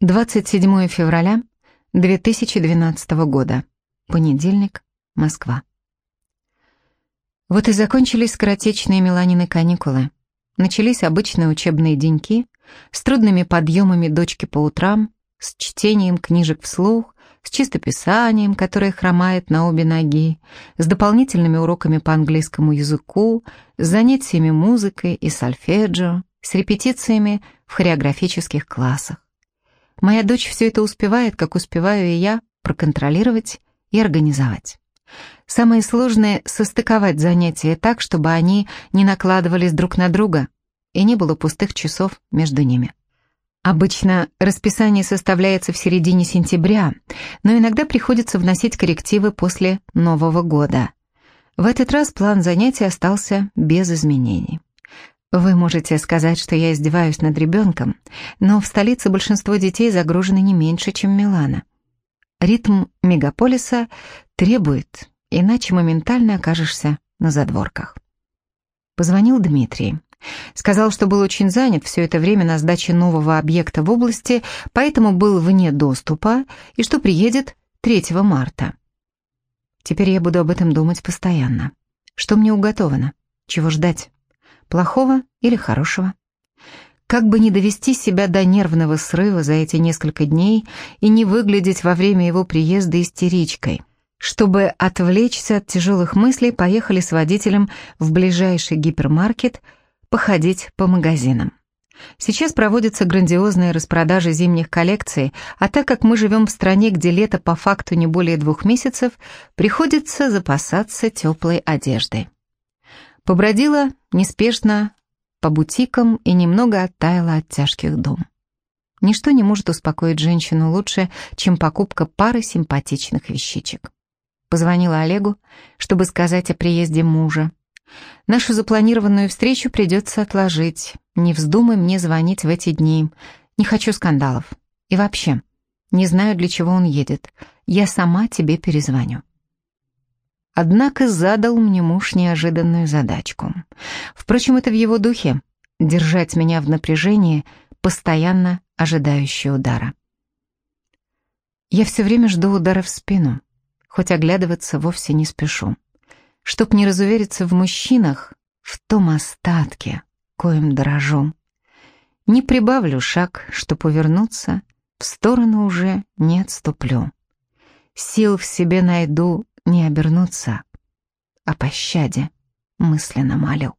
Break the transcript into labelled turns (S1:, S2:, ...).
S1: 27 февраля 2012 года. Понедельник, Москва. Вот и закончились скоротечные Миланины каникулы. Начались обычные учебные деньки с трудными подъемами дочки по утрам, с чтением книжек вслух, с чистописанием, которое хромает на обе ноги, с дополнительными уроками по английскому языку, с занятиями музыкой и сольфеджио, с репетициями в хореографических классах. Моя дочь все это успевает, как успеваю и я, проконтролировать и организовать. Самое сложное — состыковать занятия так, чтобы они не накладывались друг на друга и не было пустых часов между ними. Обычно расписание составляется в середине сентября, но иногда приходится вносить коррективы после Нового года. В этот раз план занятий остался без изменений. Вы можете сказать, что я издеваюсь над ребенком, но в столице большинство детей загружены не меньше, чем Милана. Ритм мегаполиса требует, иначе моментально окажешься на задворках. Позвонил Дмитрий. Сказал, что был очень занят все это время на сдаче нового объекта в области, поэтому был вне доступа и что приедет 3 марта. Теперь я буду об этом думать постоянно. Что мне уготовано? Чего ждать? Плохого или хорошего? Как бы не довести себя до нервного срыва за эти несколько дней и не выглядеть во время его приезда истеричкой. Чтобы отвлечься от тяжелых мыслей, поехали с водителем в ближайший гипермаркет походить по магазинам. Сейчас проводятся грандиозные распродажи зимних коллекций, а так как мы живем в стране, где лето по факту не более двух месяцев, приходится запасаться теплой одеждой. Побродила неспешно по бутикам и немного оттаяла от тяжких дум. Ничто не может успокоить женщину лучше, чем покупка пары симпатичных вещичек. Позвонила Олегу, чтобы сказать о приезде мужа. Нашу запланированную встречу придется отложить. Не вздумай мне звонить в эти дни. Не хочу скандалов. И вообще, не знаю, для чего он едет. Я сама тебе перезвоню. Однако задал мне муж неожиданную задачку. Впрочем, это в его духе — держать меня в напряжении, постоянно ожидающий удара. Я все время жду удара в спину, хоть оглядываться вовсе не спешу. Чтоб не разувериться в мужчинах, в том остатке, коим дорожу. Не прибавлю шаг, чтоб увернуться, в сторону уже не отступлю. Сил в себе найду не обернуться, а пощаде мысленно молю.